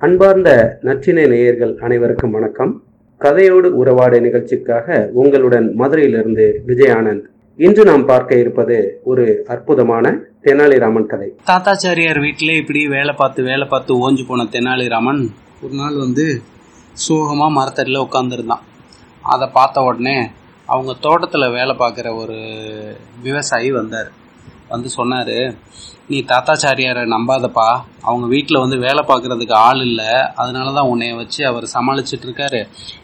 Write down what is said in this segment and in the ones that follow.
அன்பார்ந்த நற்றினை நேயர்கள் அனைவருக்கும் வணக்கம். கதையோடு உறவாடு நிகழ்ச்சிக்காக உங்களுடன் மதுரையிலிருந்து விஜய் ஆனந்த் இன்று நாம் பார்க்க இருப்பது ஒரு அற்புதமான தெனாலிராமன் கதை. தாத்தாச்சாரியார் வீட்டிலே இப்படி வேலை பார்த்து வேலை பார்த்து ஓஞ்சு போன தெனாலிராமன் ஒரு நாள் வந்து சோகமாக மரத்தடியில் உட்காந்துருந்தான் அதை பார்த்த உடனே அவங்க தோட்டத்தில் வேலை பார்க்குற ஒரு விவசாயி வந்தார். வந்து சொன்னார் நீ தாத்தாச்சாரியாரை நம்பாதப்பா. அவங்க வீட்டில் வந்து வேலை பார்க்குறதுக்கு ஆள் இல்லை. அதனால தான் உன்னைய வச்சு அவர் சமாளிச்சுட்டு இருக்காரு.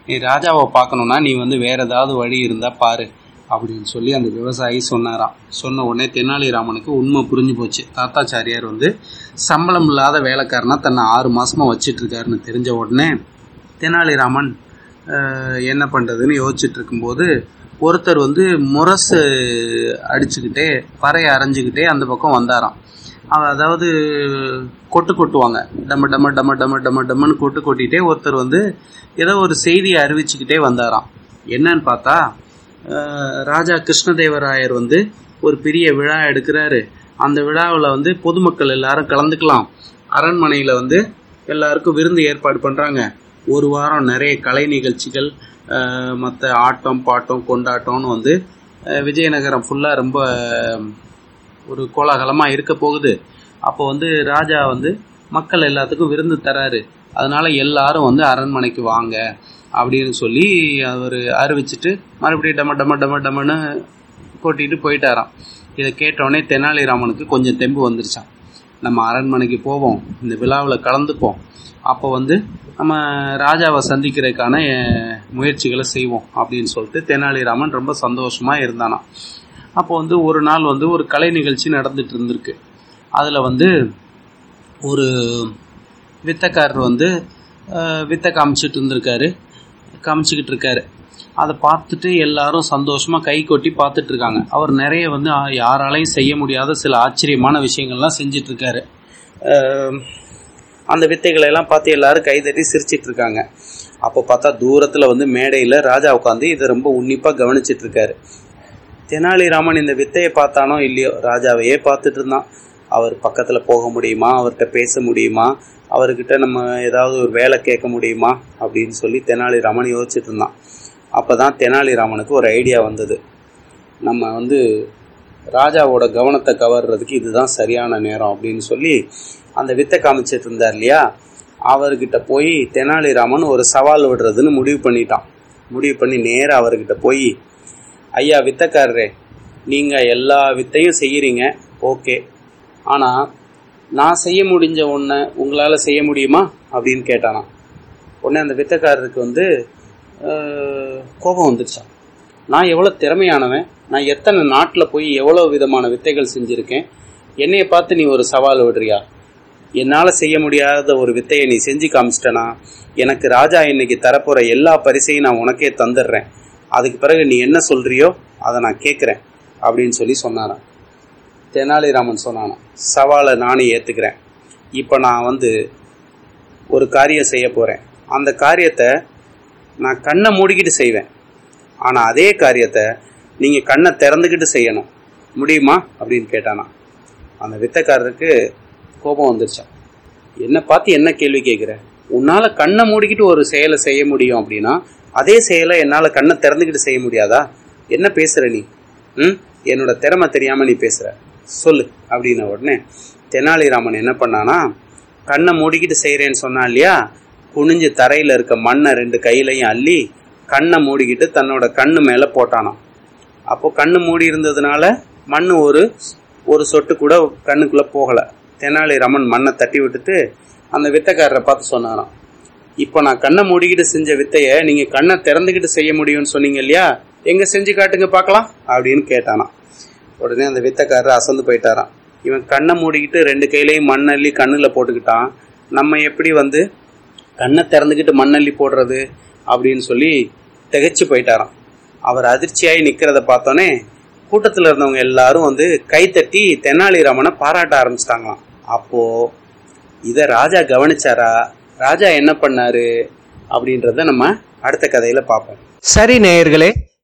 நீ ராஜாவை பார்க்கணுன்னா நீ வந்து வேற ஏதாவது வழி இருந்தால் பாரு அப்படின்னு சொல்லி அந்த விவசாயி சொன்னாராம். சொன்ன உடனே தெனாலிராமனுக்கு உண்மை புரிஞ்சு போச்சு. தாத்தாச்சாரியார் வந்து சம்பளம் இல்லாத வேலைக்காரனா தன்னை ஆறு மாசமா வச்சிட்டு இருக்காருன்னு தெரிஞ்ச உடனே தெனாலிராமன் என்ன பண்ணுறதுன்னு யோசிச்சுட்டு இருக்கும்போது ஒருத்தர் வந்து முரசு அடிச்சுக்கிட்டே பறையை அரைஞ்சிக்கிட்டே அந்த பக்கம் வந்தாராம். அதாவது கொட்டு கொட்டுவாங்க. டம டம டம டம டம டம்னு கொட்டு கொட்டிகிட்டே ஒருத்தர் வந்து ஏதோ ஒரு செய்தியை அறிவிச்சுக்கிட்டே வந்தாராம். என்னன்னு பார்த்தா ராஜா கிருஷ்ணதேவராயர் வந்து ஒரு பெரிய விழா எடுக்கிறாரு. அந்த விழாவில் வந்து பொதுமக்கள் எல்லாரும் கலந்துக்கலாம். அரண்மனையில் வந்து எல்லாருக்கும் விருந்து ஏற்பாடு பண்ணுறாங்க ஒரு வாரம் நிறைய கலை நிகழ்ச்சிகள் மற்ற ஆட்டம் பாட்டம் கொண்டாட்டம்னு வந்து விஜயநகரம் ஃபுல்லாக ரொம்ப ஒரு கோலாகலமாக இருக்க போகுது. அப்போ வந்து ராஜா வந்து மக்கள் எல்லாத்துக்கும் விருந்து தராரு. அதனால் எல்லாரும் வந்து அரண்மனைக்கு வாங்க அப்படின்னு சொல்லி அவர் அறிவிச்சிட்டு மறுபடியும் டம டம டம டமன்னு கொட்டிட்டு போயிட்டாராம். இதை கேட்டோடனே தெனாலிராமனுக்கு கொஞ்சம் தெம்பு வந்துருச்சான் நம்ம அரண்மனைக்கு போவோம். இந்த விழாவில் கலந்துப்போம். அப்போ வந்து நம்ம ராஜாவை சந்திக்கிறதுக்கான முயற்சிகளை செய்வோம் அப்படின்னு சொல்லிட்டு தெனாலிராமன் ரொம்ப சந்தோஷமாக இருந்தானாம். அப்போ வந்து ஒரு நாள் வந்து ஒரு கலை நிகழ்ச்சி நடந்துட்டு இருந்திருக்கு. அதில் வந்து ஒரு வித்தக்காரர் வந்து வித்தை காமிச்சிட்டு இருந்திருக்காரு. காமிச்சிக்கிட்டு இருக்காரு. அதை பார்த்துட்டு எல்லாரும் சந்தோஷமா கை கொட்டி பார்த்துட்டு இருக்காங்க. அவர் நிறைய வந்து யாராலையும் செய்ய முடியாத சில ஆச்சரியமான விஷயங்கள்லாம் செஞ்சிட்டு இருக்காரு. அந்த வித்தைகளை எல்லாம் பார்த்து எல்லாரும் கைதட்டி சிரிச்சிட்டு இருக்காங்க. அப்போ பார்த்தா தூரத்தில் வந்து மேடையில் ராஜா உட்காந்து இதை ரொம்ப உன்னிப்பாக கவனிச்சிட்டு இருக்காரு. தெனாலிராமன் இந்த வித்தையை பார்த்தானோ இல்லையோ? ராஜாவையே பார்த்துட்டு இருந்தான். அவர் பக்கத்தில் போக முடியுமா? அவர்கிட்ட பேச முடியுமா? அவர்கிட்ட நம்ம ஏதாவது ஒரு வேலை கேட்க முடியுமா? அப்படின்னு சொல்லி தெனாலிராமன் யோசிச்சுட்டு இருந்தான். அப்போ தான் தெனாலிராமனுக்கு ஒரு ஐடியா வந்தது. நம்ம வந்து ராஜாவோட கவனத்தை கவர்றதுக்கு இதுதான் சரியான நேரம் அப்படின்னு சொல்லி அந்த வித்தை காமிச்சிட்டு இருந்தார் இல்லையா? அவர்கிட்ட போய் தெனாலிராமன் ஒரு சவால் விடுறதுன்னு முடிவு பண்ணிட்டான். முடிவு பண்ணி நேராக அவர்கிட்ட போய் ஐயா வித்தக்காரரே நீங்கள் எல்லா வித்தையும் செய்கிறீங்க ஓகே. ஆனால் நான் செய்ய முடிஞ்ச ஒன்றை உங்களால் செய்ய முடியுமா? அப்படின்னு கேட்டானா உடனே அந்த வித்தக்காரருக்கு வந்து கோபம் வந்துருச்சான் நான் எவ்வளோ திறமையானவன் நான் எத்தனை நாட்டில் போய் எவ்வளோ விதமான வித்தைகள் செஞ்சுருக்கேன் என்னைய பார்த்து நீ ஒரு சவால் விடுறியா? என்னால் செய்ய முடியாத ஒரு வித்தையை நீ செஞ்சு காமிச்சிட்டனா? எனக்கு ராஜா இன்னைக்கு தரப்போகிற எல்லா பரிசையும் நான் உனக்கே தந்துடுறேன். அதுக்கு பிறகு நீ என்ன சொல்கிறியோ அதை நான் கேட்குறேன் அப்படின்னு சொல்லி சொன்னாராம். தெனாலிராமன் சொன்னானான் சவாலை நானே ஏற்றுக்கிறேன் இப்போ நான் வந்து ஒரு காரியம் செய்ய போகிறேன் அந்த காரியத்தை நான் கண்ணை மூடிக்கிட்டு செய்வேன். ஆனால் அதே காரியத்தை நீங்கள் கண்ணை திறந்துக்கிட்டு செய்யணும். முடியுமா? அப்படின்னு கேட்டானா. அந்த வித்தக்காரருக்கு கோபம் வந்துருச்சான் என்னை பார்த்து என்ன கேள்வி கேட்குற? உன்னால் கண்ணை மூடிக்கிட்டு ஒரு செயலை செய்ய முடியும் அப்படின்னா அதே செயலை என்னால் கண்ணை திறந்துக்கிட்டு செய்ய முடியாதா? என்ன பேசுகிற நீ? ம்? என்னோட திறமை தெரியாமல் நீ பேசுகிற சொல்லு அப்படின்ன உடனே தெனாலிராமன் என்ன பண்ணானா கண்ணை மூடிக்கிட்டு செய்கிறேன்னு சொன்னான் இல்லையா? குனிஞ்சு தரையில் இருக்க மண்ணை ரெண்டு கையிலையும் அள்ளி கண்ணை மூடிக்கிட்டு தன்னோட கண்ணு மேலே போட்டானாம். அப்போ கண்ணு மூடி இருந்ததுனால மண் ஒரு ஒரு சொட்டு கூட கண்ணுக்குள்ளே போகலை. தெனாலிராமன் மண்ணை தட்டி விட்டுட்டு அந்த வித்தைக்காரரை பார்த்து சொன்னாராம் இப்போ நான் கண்ணை மூடிக்கிட்டு செஞ்ச வித்தையை நீங்கள் கண்ணை திறந்துக்கிட்டு செய்ய முடியும்னு சொன்னீங்க இல்லையா? எங்கே செஞ்சு காட்டுங்க பார்க்கலாம் அப்படின்னு கேட்டானாம். உடனே அந்த வித்தக்காரர் அசந்து போயிட்டாராம். இவன் கண்ணை மூடிக்கிட்டு ரெண்டு கையிலையும் மண்ணள்ளி கண்ணில் போட்டுக்கிட்டான். நம்ம எப்படி வந்து கண்ணை திறந்துக்கிட்டு மண்ணள்ளி போடுறது அப்படின்னு சொல்லி திகச்சு போயிட்டாராம். அவர் அதிர்ச்சியாகி நிற்கிறத பார்த்தோன்னே கூட்டத்தில் இருந்தவங்க எல்லாரும் வந்து கைத்தட்டி தெனாலிராமனை பாராட்ட ஆரம்பிச்சிட்டாங்களாம். அப்போ இதை ராஜா கவனிச்சாரா? ராஜா என்ன பண்ணாரு? அப்படின்றத நம்ம அடுத்த கதையில பார்ப்போம். சரி நேயர்களே